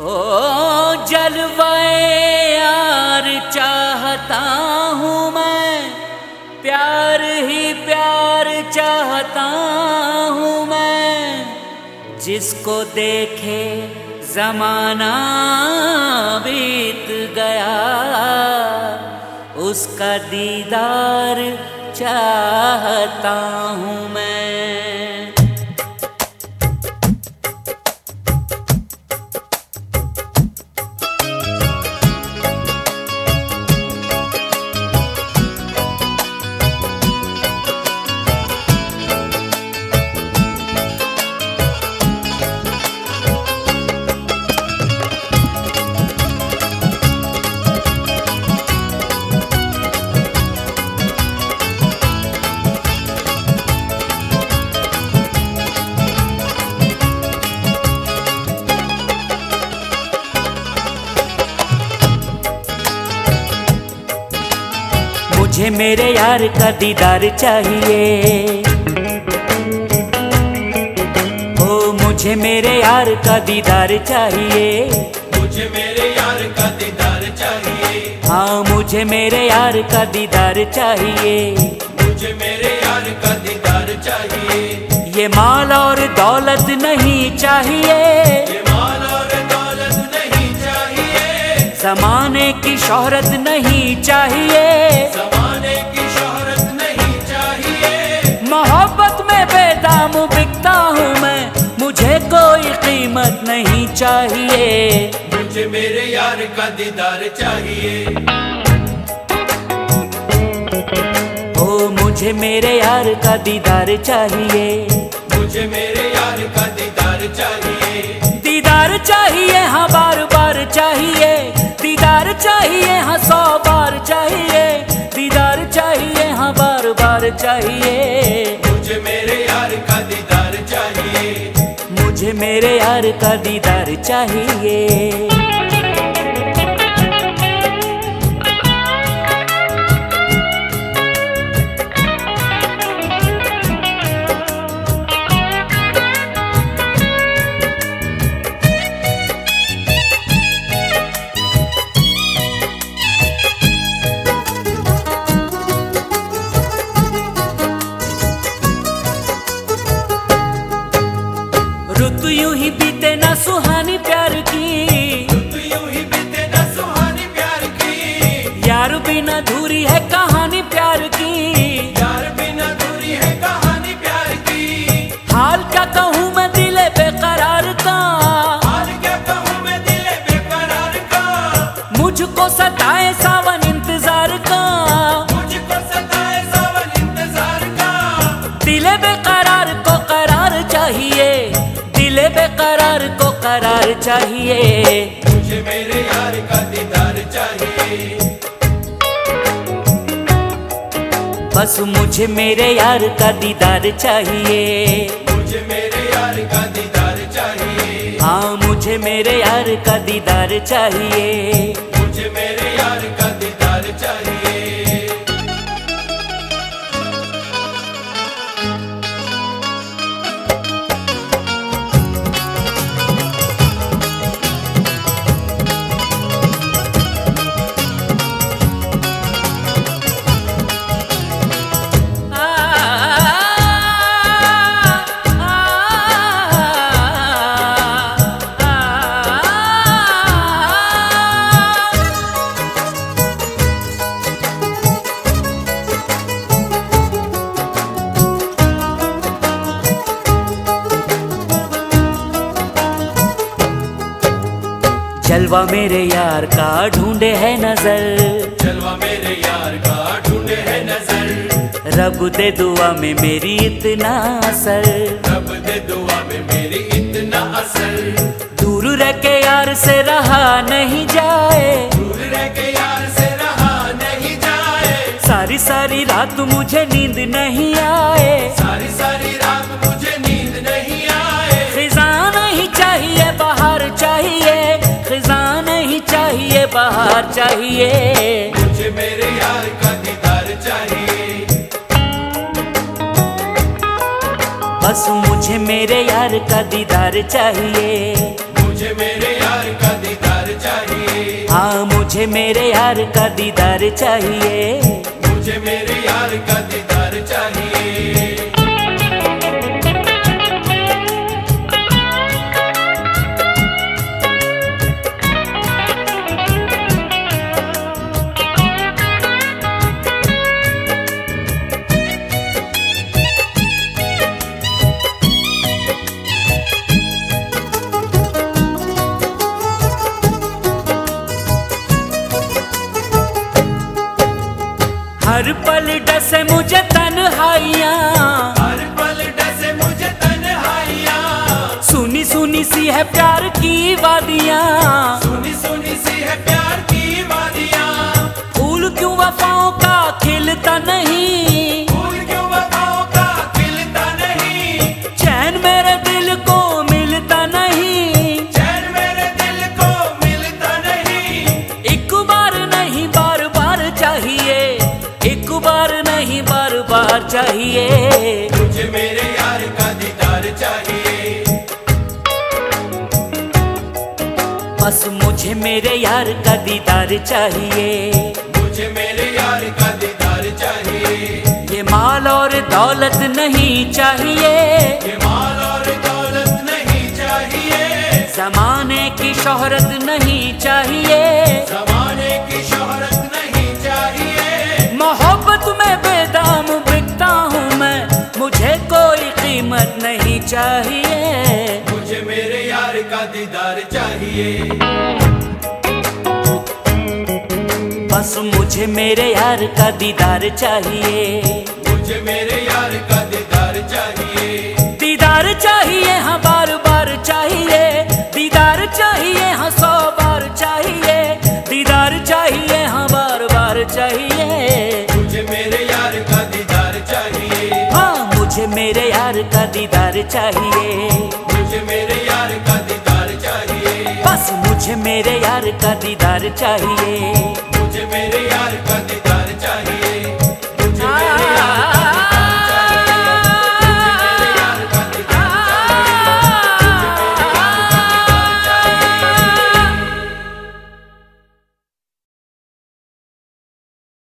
ओ जलवाए यार चाहता हूँ मैं। प्यार ही प्यार चाहता हूँ मैं। जिसको देखे जमाना बीत गया, उसका दीदार चाहता हूँ मैं। मुझे मेरे यार का दीदार चाहिए। ओ मुझे मेरे यार का दीदार चाहिए। मुझे मेरे यार का दीदार चाहिए। हाँ मुझे मेरे यार का दीदार चाहिए। मुझे मेरे यार का दीदार चाहिए। ये माल और दौलत नहीं चाहिए। ये माल और दौलत नहीं चाहिए। जमाने की शोहरत नहीं चाहिए। नहीं चाहिए। मुझे मेरे यार का दीदार चाहिए। ओ मुझे मेरे यार का दीदार चाहिए। मुझे मेरे यार का दीदार चाहिए। दीदार चाहिए हाँ बार बार चाहिए। दीदार चाहिए हाँ सौ बार चाहिए। दीदार चाहिए हाँ बार बार चाहिए। मेरे यार का दीदार चाहिए। बिना धूरी है कहानी प्यार की। यार बिना दूरी है कहानी प्यार की। हाल क्या कहूँ मैं दिले बेकरार का? हाल क्या कहूँ मैं दिले बेकरार का? मुझको सताए सावन इंतज़ार का। मुझको सताए सावन इंतज़ार का। दिले बेकरार को करार चाहिए। दिले बेकरार को करार चाहिए। बस मुझे मेरे यार का दीदार चाहिए। मुझे मेरे यार का दीदार चाहिए। हाँ मुझे मेरे यार का दीदार चाहिए। जलवा मेरे यार का ढूंढे है नज़र। जलवा मेरे यार का ढूंढे है नज़र। रब दे दुआ में मेरी इतना असर। रब दे दुआ में मेरी इतना असर। दूर रह के यार से रहा नहीं जाए। दूर रह के यार से रहा नहीं जाए। सारी सारी रात मुझे नींद नहीं आए। सारी सारी चाहिए। मुझे मेरे यार का दीदार चाहिए। बस मुझे मेरे यार का दीदार चाहिए। मुझे मेरे यार का दीदार चाहिए। हाँ मुझे मेरे यार का दीदार चाहिए। मुझे मेरे यार का दीदार चाहिए। हर पल डसे मुझे तन्हाइयाँ। हर पल डसे मुझे तन सुनी सुनी सी है प्यार की वादियाँ। मुझे मेरे यार का दीदार चाहिए। मुझे मेरे यार का दीदार चाहिए। ये माल और दौलत नहीं चाहिए। ये माल और दौलत नहीं चाहिए। जमाने की शोहरत नहीं चाहिए। जमाने की शोहरत नहीं चाहिए। मोहब्बत में बेदाम बिकता हूँ मैं। मुझे कोई कीमत नहीं चाहिए। मुझे मेरे यार का दीदार चाहिए। बस मुझे मेरे यार का दीदार चाहिए। मुझे मेरे यार का दीदार चाहिए। दीदार चाहिए हाँ बार बार चाहिए। दीदार चाहिए हाँ सौ बार चाहिए। दीदार चाहिए हाँ बार बार चाहिए। मुझे मेरे यार का दीदार चाहिए। हाँ मुझे मेरे यार का दीदार चाहिए। मुझे मेरे यार का दीदार चाहिए। बस मुझे मेरे यार का दीदार चाहिए। मेरे यार का